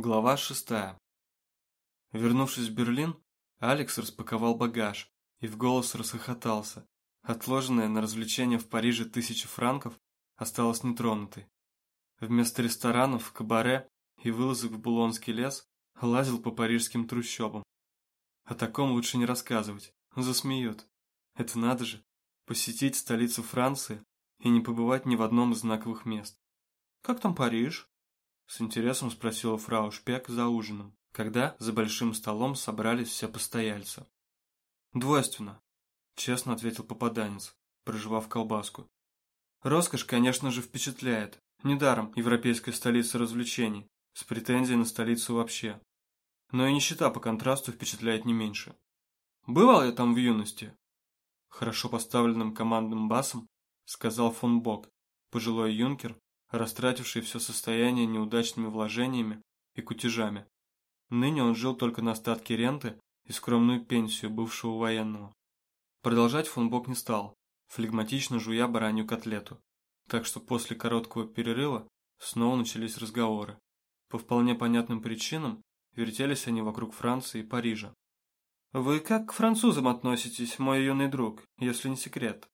Глава шестая. Вернувшись в Берлин, Алекс распаковал багаж и в голос расхохотался. Отложенная на развлечения в Париже тысяча франков осталась нетронутой. Вместо ресторанов, кабаре и вылазок в Булонский лес лазил по парижским трущобам. О таком лучше не рассказывать, засмеют. Это надо же, посетить столицу Франции и не побывать ни в одном из знаковых мест. «Как там Париж?» С интересом спросила фрау Шпек за ужином, когда за большим столом собрались все постояльцы. «Двойственно», – честно ответил попаданец, проживав колбаску. «Роскошь, конечно же, впечатляет. Недаром европейская столица развлечений, с претензией на столицу вообще. Но и нищета по контрасту впечатляет не меньше. Бывал я там в юности?» Хорошо поставленным командным басом сказал фон Бок, пожилой юнкер, растративший все состояние неудачными вложениями и кутежами. Ныне он жил только на остатки ренты и скромную пенсию бывшего военного. Продолжать фон Бок не стал, флегматично жуя баранью котлету. Так что после короткого перерыва снова начались разговоры. По вполне понятным причинам вертелись они вокруг Франции и Парижа. «Вы как к французам относитесь, мой юный друг, если не секрет?»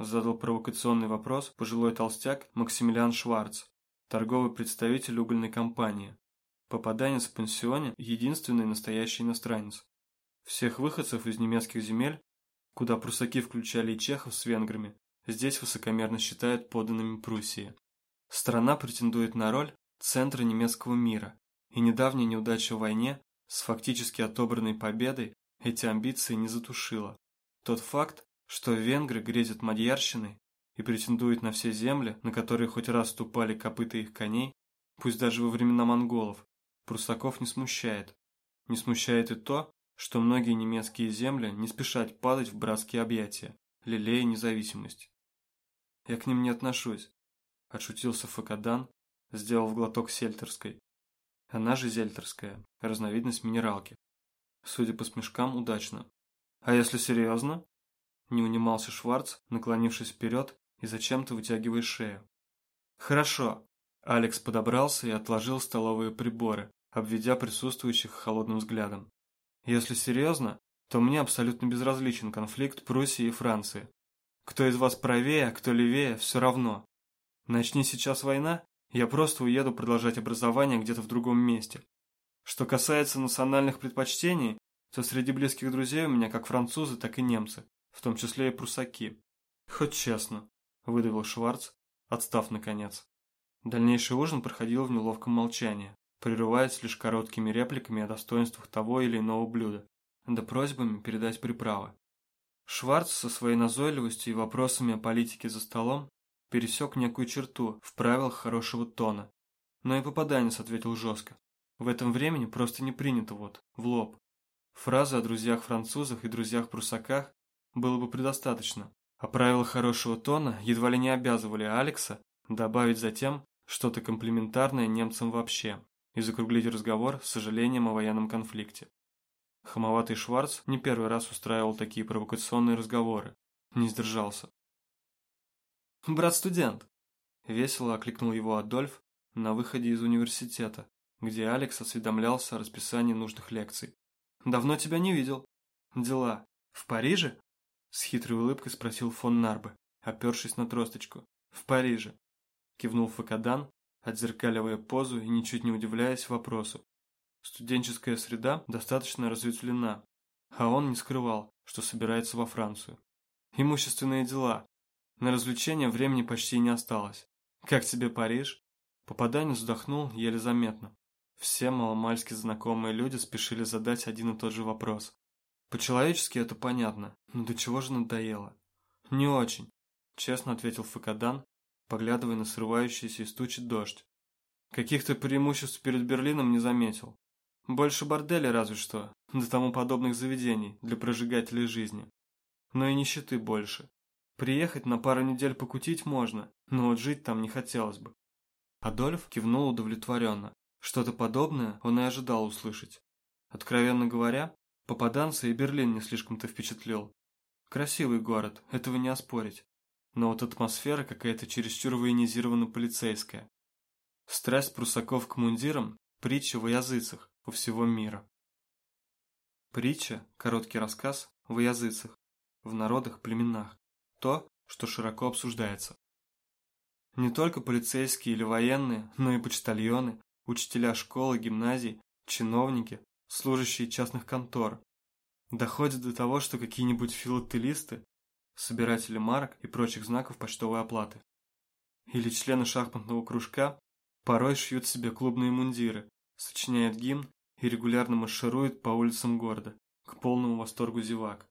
Задал провокационный вопрос пожилой толстяк Максимилиан Шварц, торговый представитель угольной компании. Попаданец в пансионе – единственный настоящий иностранец. Всех выходцев из немецких земель, куда прусаки включали и чехов с венграми, здесь высокомерно считают подданными Пруссии. Страна претендует на роль центра немецкого мира, и недавняя неудача в войне с фактически отобранной победой эти амбиции не затушила. Тот факт, что венгры грезят мадьярщиной и претендуют на все земли, на которые хоть раз ступали копыта их коней, пусть даже во времена монголов, прусаков не смущает. Не смущает и то, что многие немецкие земли не спешат падать в братские объятия, лелея независимость. Я к ним не отношусь, отшутился Факадан, сделав глоток сельтерской. Она же зельтерская, разновидность минералки. Судя по смешкам, удачно. А если серьезно? Не унимался Шварц, наклонившись вперед и зачем-то вытягивая шею. «Хорошо». Алекс подобрался и отложил столовые приборы, обведя присутствующих холодным взглядом. «Если серьезно, то мне абсолютно безразличен конфликт Пруссии и Франции. Кто из вас правее, а кто левее, все равно. Начни сейчас война, я просто уеду продолжать образование где-то в другом месте. Что касается национальных предпочтений, то среди близких друзей у меня как французы, так и немцы в том числе и прусаки. Хоть честно, выдавил Шварц, отстав наконец. Дальнейший ужин проходил в неловком молчании, прерываясь лишь короткими репликами о достоинствах того или иного блюда, да просьбами передать приправы. Шварц со своей назойливостью и вопросами о политике за столом пересек некую черту в правилах хорошего тона. Но и попаданец ответил жестко. В этом времени просто не принято вот, в лоб. Фразы о друзьях-французах и друзьях-прусаках было бы предостаточно, а правила хорошего тона едва ли не обязывали Алекса добавить затем что-то комплиментарное немцам вообще и закруглить разговор с сожалением о военном конфликте. Хамоватый Шварц не первый раз устраивал такие провокационные разговоры, не сдержался. «Брат-студент!» – весело окликнул его Адольф на выходе из университета, где Алекс осведомлялся о расписании нужных лекций. «Давно тебя не видел. Дела. В Париже?» С хитрой улыбкой спросил фон Нарбе, опершись на тросточку. «В Париже», – кивнул Факадан, отзеркаливая позу и ничуть не удивляясь вопросу. Студенческая среда достаточно разветвлена, а он не скрывал, что собирается во Францию. Имущественные дела. На развлечения времени почти не осталось. Как тебе Париж? Попаданец вздохнул еле заметно. Все маломальски знакомые люди спешили задать один и тот же вопрос. По-человечески это понятно, но до чего же надоело? Не очень, честно ответил Факадан, поглядывая на срывающийся из тучи дождь. Каких-то преимуществ перед Берлином не заметил. Больше борделя разве что, до тому подобных заведений для прожигателей жизни. Но и нищеты больше. Приехать на пару недель покутить можно, но вот жить там не хотелось бы. Адольф кивнул удовлетворенно. Что-то подобное он и ожидал услышать. Откровенно говоря, Попаданца и Берлин не слишком-то впечатлил. Красивый город, этого не оспорить. Но вот атмосфера какая-то чересчур военизирована полицейская. Страсть прусаков к мундирам притча во языцах у всего мира. Притча – короткий рассказ во языцах, в народах, племенах, то, что широко обсуждается. Не только полицейские или военные, но и почтальоны, учителя школы, гимназий, чиновники, служащие частных контор. Доходит до того, что какие-нибудь филателисты, собиратели марок и прочих знаков почтовой оплаты, или члены шахматного кружка порой шьют себе клубные мундиры, сочиняют гимн и регулярно маршируют по улицам города, к полному восторгу зевак.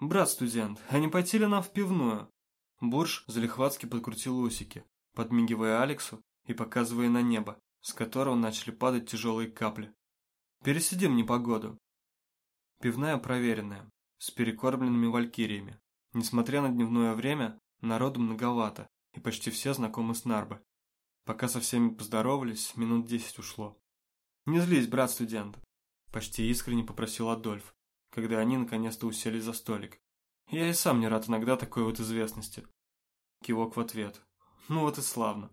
«Брат студент, а не пойти ли нам в пивную?» Бурж залихватски подкрутил усики, подмигивая Алексу и показывая на небо, с которого начали падать тяжелые капли. «Пересидим непогоду». Пивная проверенная, с перекормленными валькириями. Несмотря на дневное время, народу многовато, и почти все знакомы с Нарбо. Пока со всеми поздоровались, минут десять ушло. «Не злись, брат студент», – почти искренне попросил Адольф, когда они наконец-то усели за столик. «Я и сам не рад иногда такой вот известности». Кивок в ответ. «Ну вот и славно».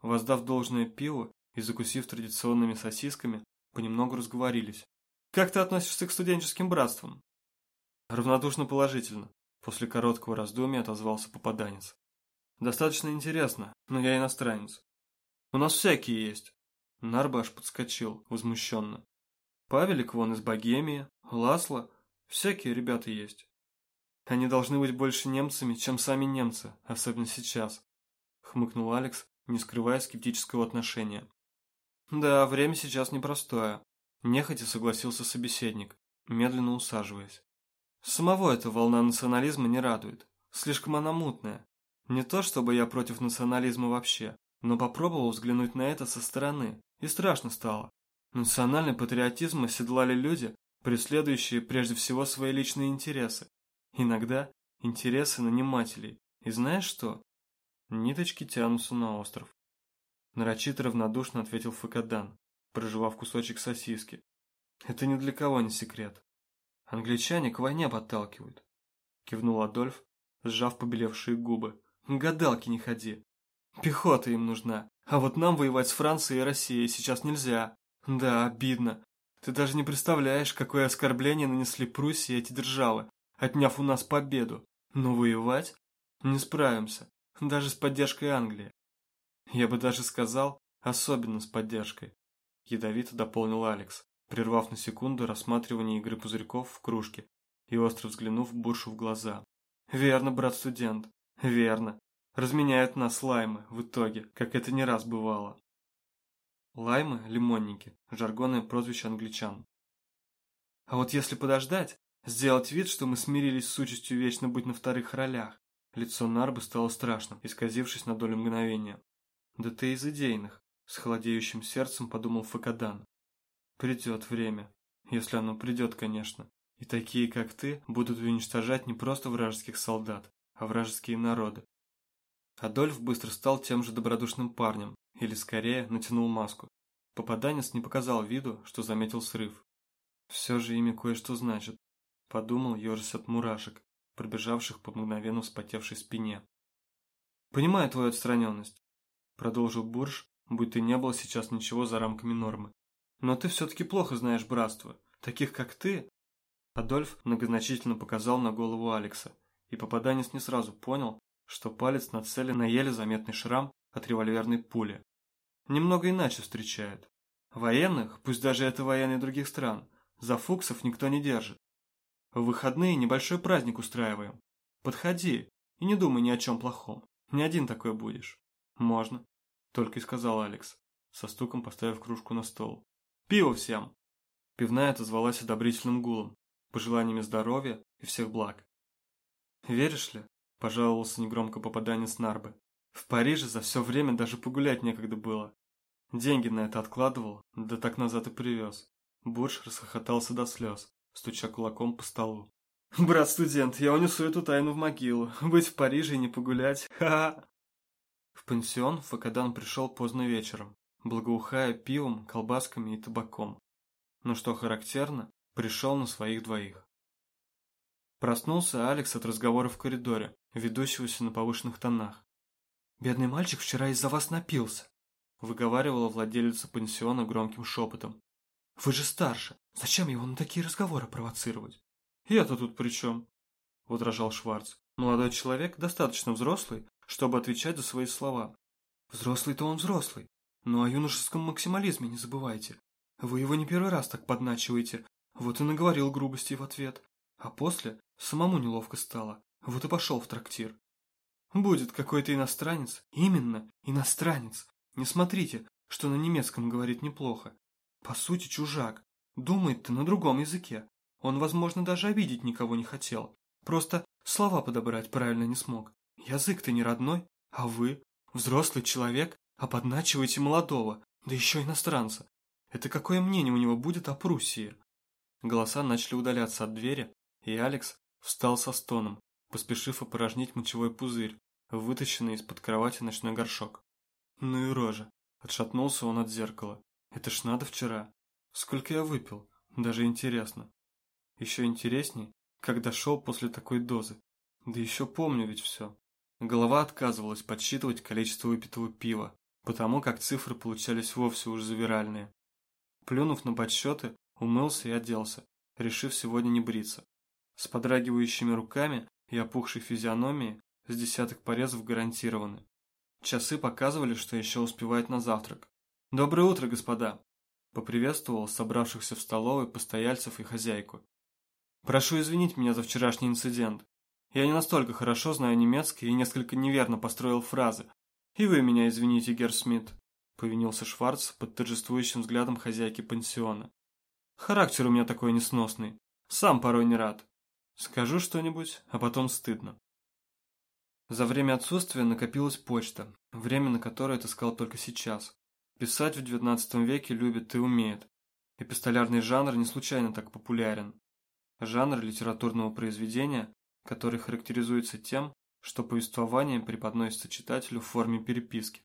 Воздав должное пиво и закусив традиционными сосисками, понемногу разговорились. «Как ты относишься к студенческим братствам?» Равнодушно положительно. После короткого раздумья отозвался попаданец. Достаточно интересно, но я иностранец. У нас всякие есть. Нарбаш подскочил, возмущенно. Павелик вон из Богемии, Ласло, всякие ребята есть. Они должны быть больше немцами, чем сами немцы, особенно сейчас. Хмыкнул Алекс, не скрывая скептического отношения. Да, время сейчас непростое. Нехотя согласился собеседник, медленно усаживаясь. Самого эта волна национализма не радует. Слишком она мутная. Не то чтобы я против национализма вообще, но попробовал взглянуть на это со стороны, и страшно стало. Национальный патриотизм оседлали люди, преследующие прежде всего свои личные интересы. Иногда интересы нанимателей. И знаешь что? Ниточки тянутся на остров. Нарочито равнодушно ответил Факадан, проживав кусочек сосиски. Это ни для кого не секрет. Англичане к войне подталкивают. Кивнул Адольф, сжав побелевшие губы. Гадалки не ходи. Пехота им нужна. А вот нам воевать с Францией и Россией сейчас нельзя. Да, обидно. Ты даже не представляешь, какое оскорбление нанесли Пруссии эти державы, отняв у нас победу. Но воевать? Не справимся. Даже с поддержкой Англии. Я бы даже сказал, особенно с поддержкой. Ядовито дополнил Алекс, прервав на секунду рассматривание игры пузырьков в кружке и остро взглянув Буршу в глаза. Верно, брат-студент. Верно. Разменяют нас лаймы в итоге, как это не раз бывало. Лаймы – лимонники, жаргонное прозвище англичан. А вот если подождать, сделать вид, что мы смирились с участью вечно быть на вторых ролях, лицо Нарбы стало страшным, исказившись на долю мгновения. Да ты из идейных, с холодеющим сердцем подумал Факадан. Придет время, если оно придет, конечно, и такие, как ты, будут уничтожать не просто вражеских солдат, а вражеские народы. Адольф быстро стал тем же добродушным парнем, или скорее натянул маску. Попаданец не показал виду, что заметил срыв. Все же имя кое-что значит, подумал, ежась от мурашек, пробежавших по мгновенно вспотевшей спине. «Понимаю твою отстраненность», – продолжил Бурж, будто не было сейчас ничего за рамками нормы. «Но ты все-таки плохо знаешь братство. Таких, как ты...» Адольф многозначительно показал на голову Алекса, и попаданец не сразу понял, что палец нацелен на еле заметный шрам от револьверной пули. Немного иначе встречают. Военных, пусть даже это военные других стран, за фуксов никто не держит. В выходные небольшой праздник устраиваем. Подходи и не думай ни о чем плохом. Не один такой будешь. Можно, только и сказал Алекс, со стуком поставив кружку на стол. Пиво всем! Пивная отозвалась одобрительным гулом, пожеланиями здоровья и всех благ. «Веришь ли?» – пожаловался негромко попаданец Нарбы. «В Париже за все время даже погулять некогда было. Деньги на это откладывал, да так назад и привез». Бурж расхохотался до слез, стуча кулаком по столу. «Брат-студент, я унесу эту тайну в могилу. Быть в Париже и не погулять. Ха-ха!» В пансион Факадан пришел поздно вечером, благоухая пивом, колбасками и табаком. Но что характерно, пришел на своих двоих. Проснулся Алекс от разговора в коридоре, ведущегося на повышенных тонах. «Бедный мальчик вчера из-за вас напился», выговаривала владелица пансиона громким шепотом. «Вы же старше, зачем его на такие разговоры провоцировать?» «Я-то тут при чем?» – возражал Шварц. «Молодой человек достаточно взрослый, чтобы отвечать за свои слова». «Взрослый-то он взрослый, но о юношеском максимализме не забывайте. Вы его не первый раз так подначиваете, вот и наговорил грубости в ответ. А после самому неловко стало, вот и пошел в трактир. Будет какой-то иностранец, именно, иностранец. Не смотрите, что на немецком говорит неплохо. По сути, чужак. Думает-то на другом языке. Он, возможно, даже обидеть никого не хотел. Просто слова подобрать правильно не смог. Язык-то не родной, а вы, взрослый человек, а подначиваете молодого, да еще иностранца. Это какое мнение у него будет о Пруссии? Голоса начали удаляться от двери, и Алекс встал со стоном, поспешив опорожнить мочевой пузырь, вытащенный из-под кровати ночной горшок. Ну и рожа. Отшатнулся он от зеркала. Это ж надо вчера. Сколько я выпил? Даже интересно. Еще интересней, как дошел после такой дозы. Да еще помню ведь все. Голова отказывалась подсчитывать количество выпитого пива, потому как цифры получались вовсе уж завиральные. Плюнув на подсчеты, умылся и оделся, решив сегодня не бриться. С подрагивающими руками и опухшей физиономией с десяток порезов гарантированы. Часы показывали, что еще успевает на завтрак. «Доброе утро, господа!» Поприветствовал собравшихся в столовой постояльцев и хозяйку. «Прошу извинить меня за вчерашний инцидент. Я не настолько хорошо знаю немецкий и несколько неверно построил фразы. И вы меня извините, Герр Смит», — повинился Шварц под торжествующим взглядом хозяйки пансиона. «Характер у меня такой несносный. Сам порой не рад. Скажу что-нибудь, а потом стыдно». За время отсутствия накопилась почта, время на которое отыскал только сейчас. Писать в XIX веке любят и умеют. Эпистолярный жанр не случайно так популярен. Жанр литературного произведения, который характеризуется тем, что повествование преподносится читателю в форме переписки.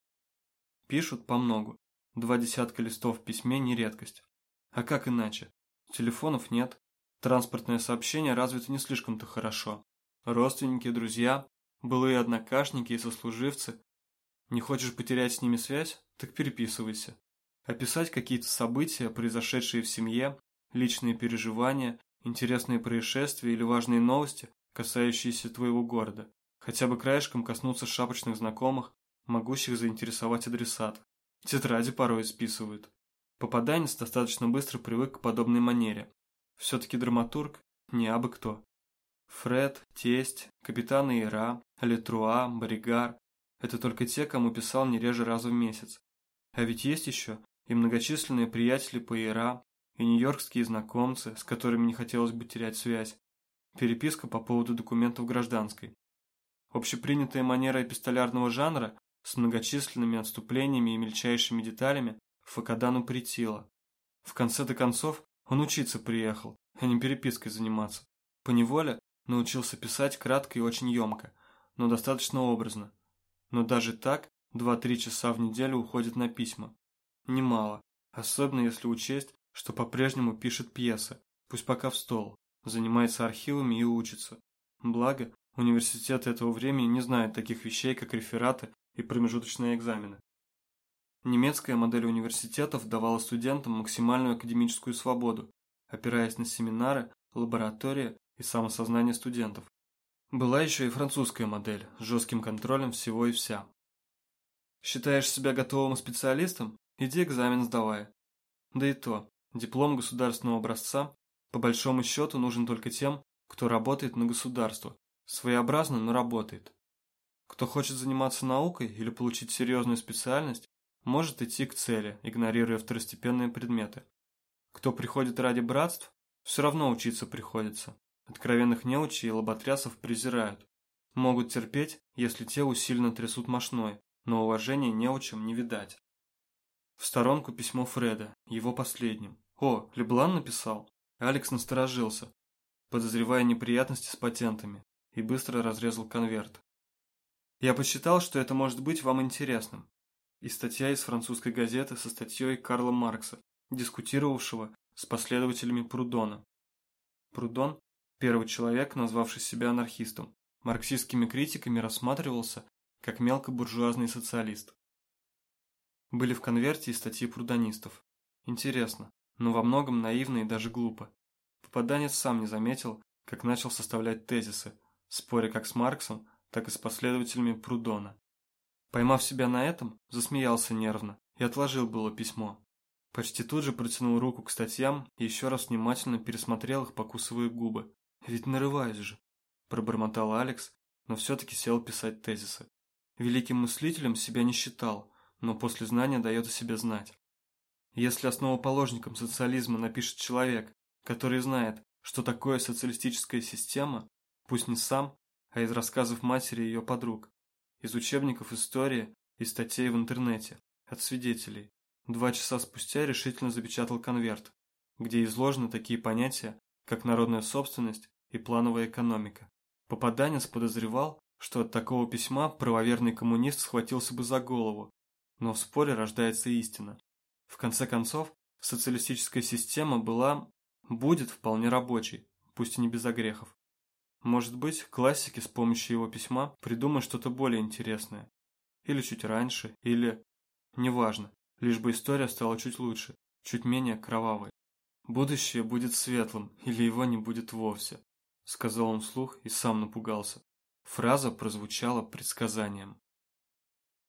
Пишут по многу. Два десятка листов в письме не редкость. А как иначе? Телефонов нет. Транспортное сообщение развито не слишком-то хорошо. Родственники, друзья, былые однокашники и сослуживцы. Не хочешь потерять с ними связь? Так переписывайся. Описать какие-то события, произошедшие в семье, личные переживания, интересные происшествия или важные новости, касающиеся твоего города. Хотя бы краешком коснуться шапочных знакомых, могущих заинтересовать адресат. Тетради порой списывают. Попаданец достаточно быстро привык к подобной манере. Все-таки драматург не абы кто. Фред, Тесть, капитан Ира, Летруа, Боригар – это только те, кому писал не реже раза в месяц. А ведь есть еще и многочисленные приятели по Ира, и нью-йоркские знакомцы, с которыми не хотелось бы терять связь. Переписка по поводу документов гражданской. Общепринятая манера эпистолярного жанра с многочисленными отступлениями и мельчайшими деталями Факадану притила. В конце-то концов, он учиться приехал, а не перепиской заниматься. Поневоле научился писать кратко и очень емко, но достаточно образно. Но даже так 2-3 часа в неделю уходит на письма. Немало, особенно если учесть, что по-прежнему пишет пьесы, пусть пока в стол, занимается архивами и учится. Благо, университеты этого времени не знают таких вещей, как рефераты и промежуточные экзамены. Немецкая модель университетов давала студентам максимальную академическую свободу, опираясь на семинары, лаборатории и самосознание студентов. Была еще и французская модель с жестким контролем всего и вся. Считаешь себя готовым специалистом? Иди экзамен сдавай. Да и то, диплом государственного образца по большому счету нужен только тем, кто работает на государство. Своеобразно, но работает. Кто хочет заниматься наукой или получить серьезную специальность, может идти к цели, игнорируя второстепенные предметы. Кто приходит ради братств, все равно учиться приходится. Откровенных неучей и лоботрясов презирают. Могут терпеть, если те усиленно трясут мошной, но уважения неучим не видать. В сторонку письмо Фреда, его последним. О, Леблан написал? Алекс насторожился, подозревая неприятности с патентами, и быстро разрезал конверт. Я посчитал, что это может быть вам интересным. И статья из французской газеты со статьей Карла Маркса, дискутировавшего с последователями Прудона. Прудон Первый человек, назвавший себя анархистом, марксистскими критиками рассматривался как мелкобуржуазный социалист. Были в конверте и статьи прудонистов. Интересно, но во многом наивно и даже глупо. Попаданец сам не заметил, как начал составлять тезисы, споря как с Марксом, так и с последователями Прудона. Поймав себя на этом, засмеялся нервно и отложил было письмо. Почти тут же протянул руку к статьям и еще раз внимательно пересмотрел их, покусывая губы. «Ведь нарываюсь же», – пробормотал Алекс, но все-таки сел писать тезисы. Великим мыслителем себя не считал, но после знания дает о себе знать. Если основоположником социализма напишет человек, который знает, что такое социалистическая система, пусть не сам, а из рассказов матери и ее подруг, из учебников истории и статей в интернете, от свидетелей, два часа спустя решительно запечатал конверт, где изложены такие понятия, как народная собственность и плановая экономика. Попаданец подозревал, что от такого письма правоверный коммунист схватился бы за голову, но в споре рождается истина. В конце концов, социалистическая система была, будет вполне рабочей, пусть и не без огрехов. Может быть, классики с помощью его письма придумают что-то более интересное. Или чуть раньше, или... Неважно, лишь бы история стала чуть лучше, чуть менее кровавой. Будущее будет светлым, или его не будет вовсе, сказал он вслух и сам напугался. Фраза прозвучала предсказанием.